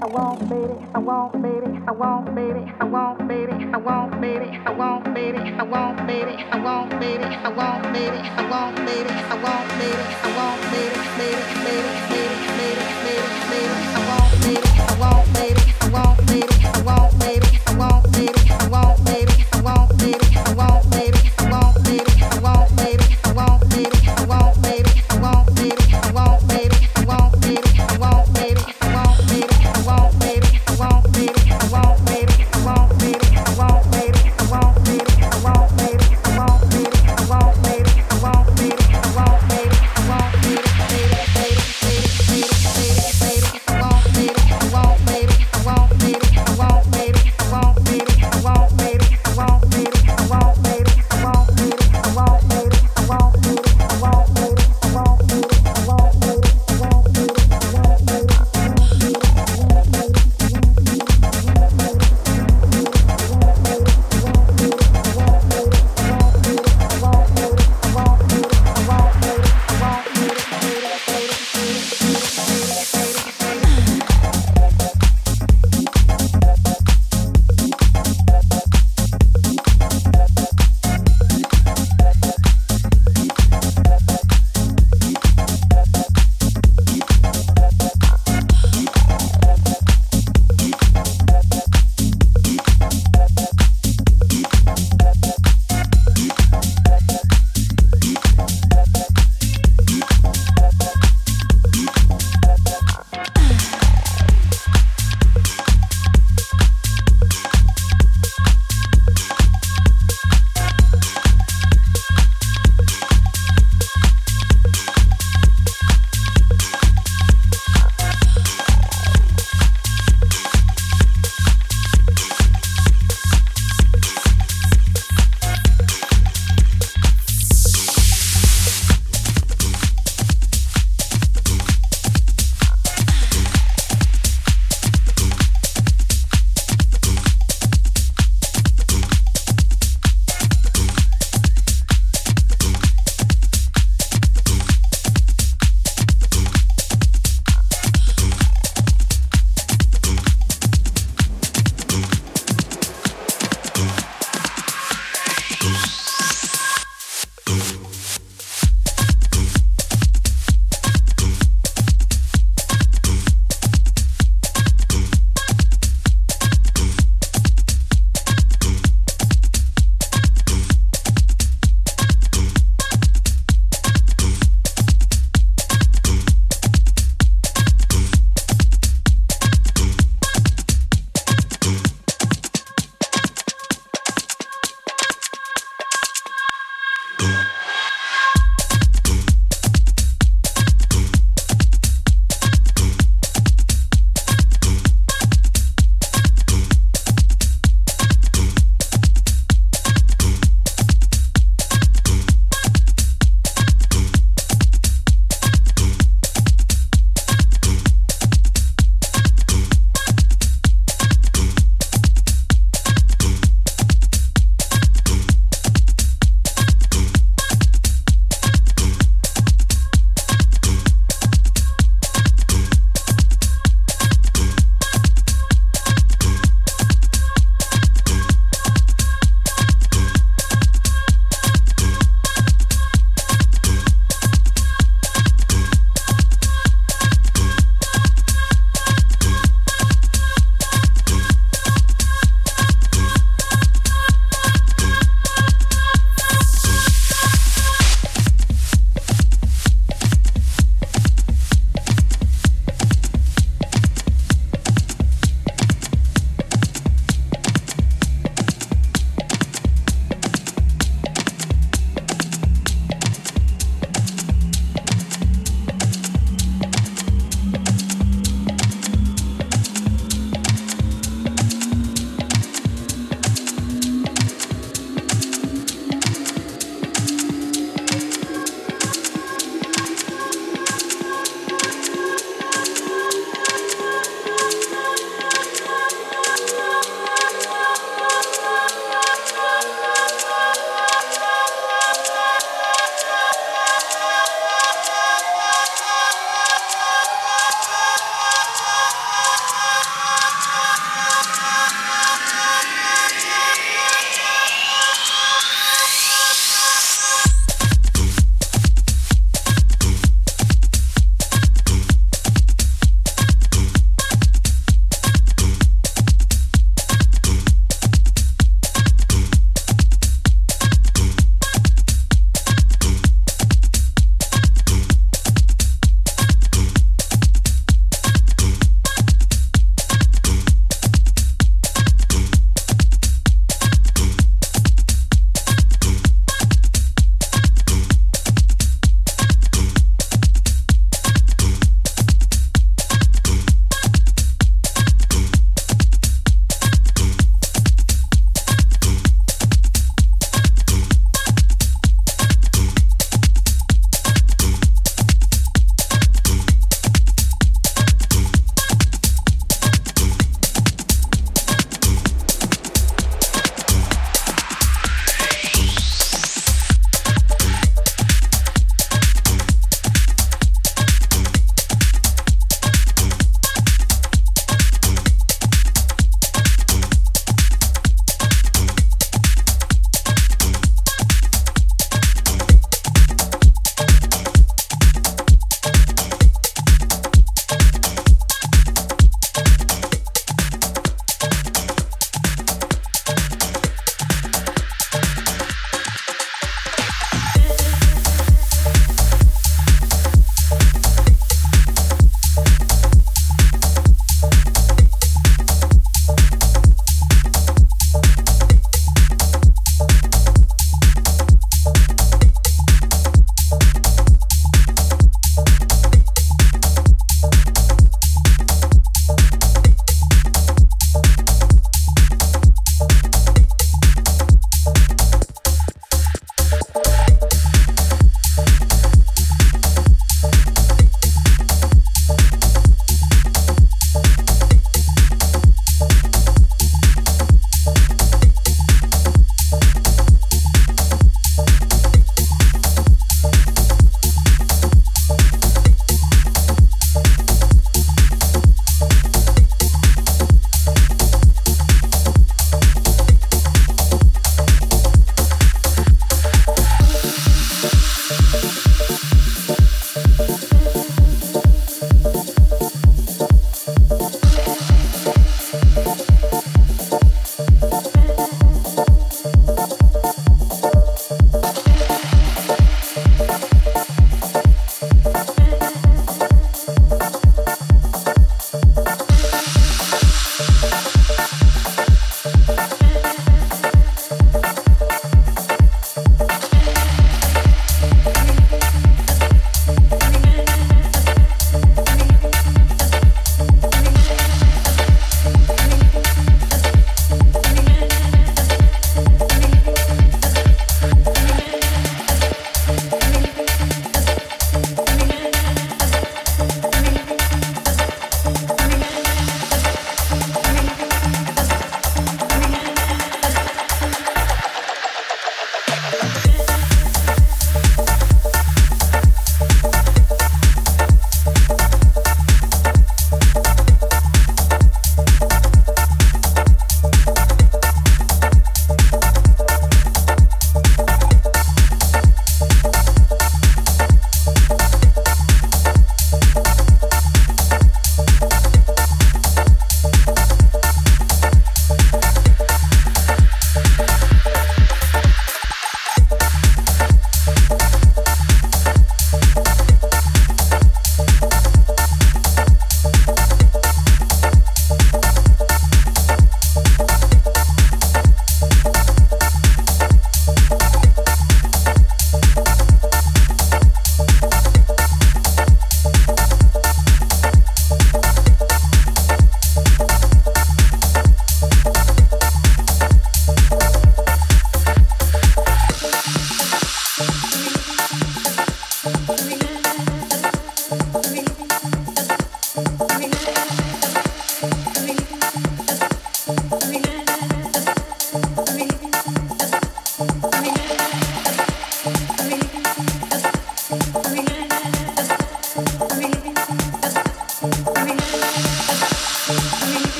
I won't baby, I won't baby, I won't baby, I won't baby, I won't baby, I won't baby, I won't baby, I won't baby, I won't baby, I won't baby, I won't baby, I won't baby, baby, baby, baby, baby, baby, I won't baby, I won't baby, I won't baby.